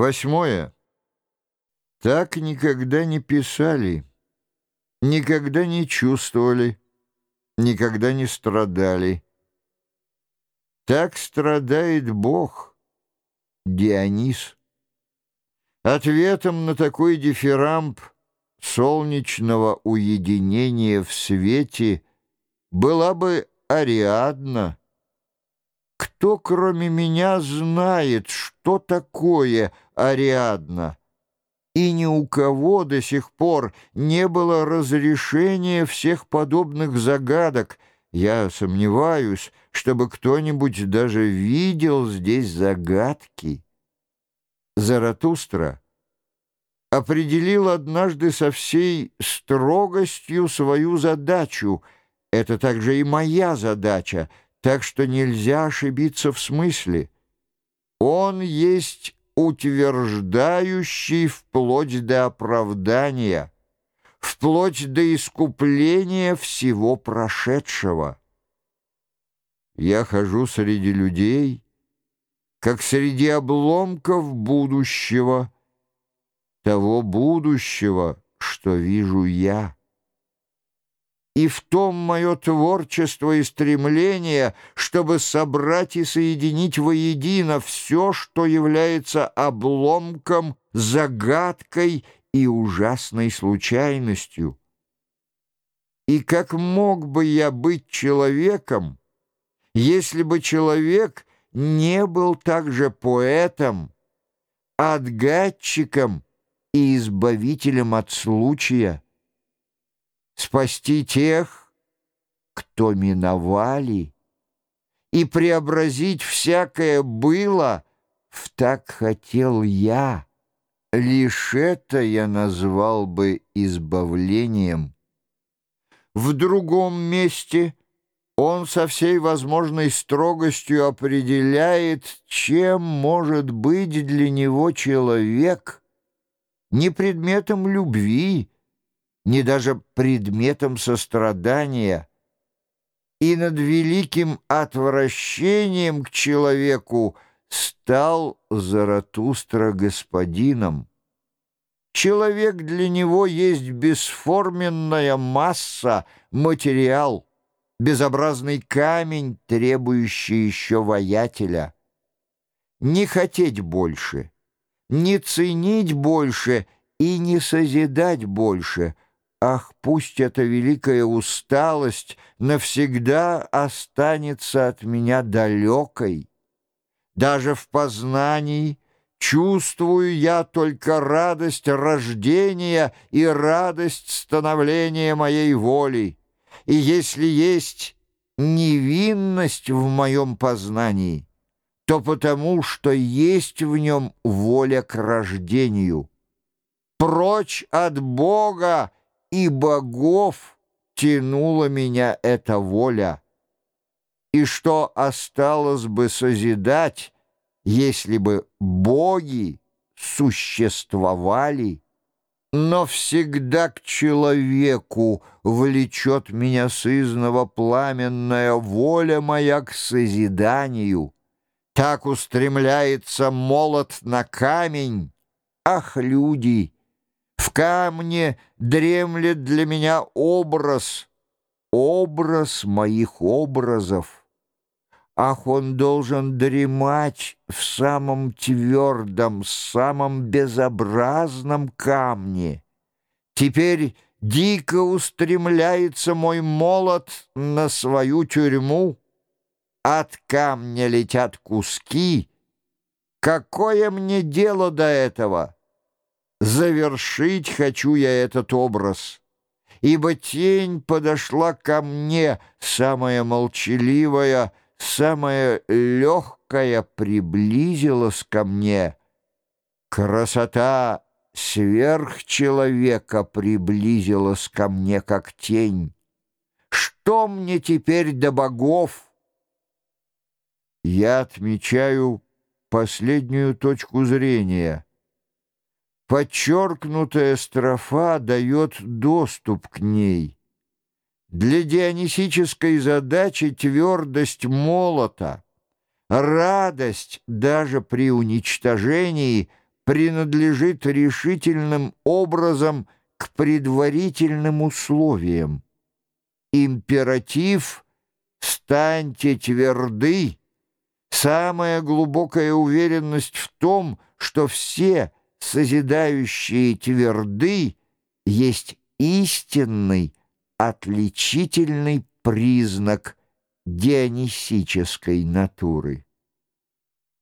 Восьмое. Так никогда не писали, никогда не чувствовали, никогда не страдали. Так страдает Бог, Дионис. Ответом на такой дифирамб солнечного уединения в свете была бы Ариадна, кто, кроме меня, знает, что такое Ариадна? И ни у кого до сих пор не было разрешения всех подобных загадок. Я сомневаюсь, чтобы кто-нибудь даже видел здесь загадки. Заратустра определил однажды со всей строгостью свою задачу. Это также и моя задача — так что нельзя ошибиться в смысле. Он есть утверждающий вплоть до оправдания, вплоть до искупления всего прошедшего. Я хожу среди людей, как среди обломков будущего, того будущего, что вижу я и в том мое творчество и стремление, чтобы собрать и соединить воедино все, что является обломком, загадкой и ужасной случайностью. И как мог бы я быть человеком, если бы человек не был также поэтом, отгадчиком и избавителем от случая? Спасти тех, кто миновали, и преобразить всякое было, в так хотел я. Лишь это я назвал бы избавлением. В другом месте он со всей возможной строгостью определяет, чем может быть для него человек, не предметом любви, ни даже предметом сострадания, и над великим отвращением к человеку стал Заратустра господином. Человек для него есть бесформенная масса, материал, безобразный камень, требующий еще воятеля. Не хотеть больше, не ценить больше и не созидать больше — Ах, пусть эта великая усталость навсегда останется от меня далекой. Даже в познании чувствую я только радость рождения и радость становления моей воли. И если есть невинность в моем познании, то потому, что есть в нем воля к рождению. Прочь от Бога и богов тянула меня эта воля, и что осталось бы созидать, если бы боги существовали, но всегда к человеку влечет меня сызного пламенная воля моя к созиданию. Так устремляется молот на камень. Ах, люди! В камне дремлет для меня образ, образ моих образов. Ах, он должен дремать в самом твердом, самом безобразном камне. Теперь дико устремляется мой молот на свою тюрьму. От камня летят куски. Какое мне дело до этого? Завершить хочу я этот образ, ибо тень подошла ко мне, самая молчаливая, самая легкая приблизилась ко мне. Красота сверхчеловека приблизилась ко мне, как тень. Что мне теперь до богов? Я отмечаю последнюю точку зрения — Подчеркнутая строфа дает доступ к ней. Для дионисической задачи твердость молота, радость даже при уничтожении принадлежит решительным образом к предварительным условиям. Императив «станьте тверды» самая глубокая уверенность в том, что все созидающие тверды есть истинный, отличительный признак дионисической натуры.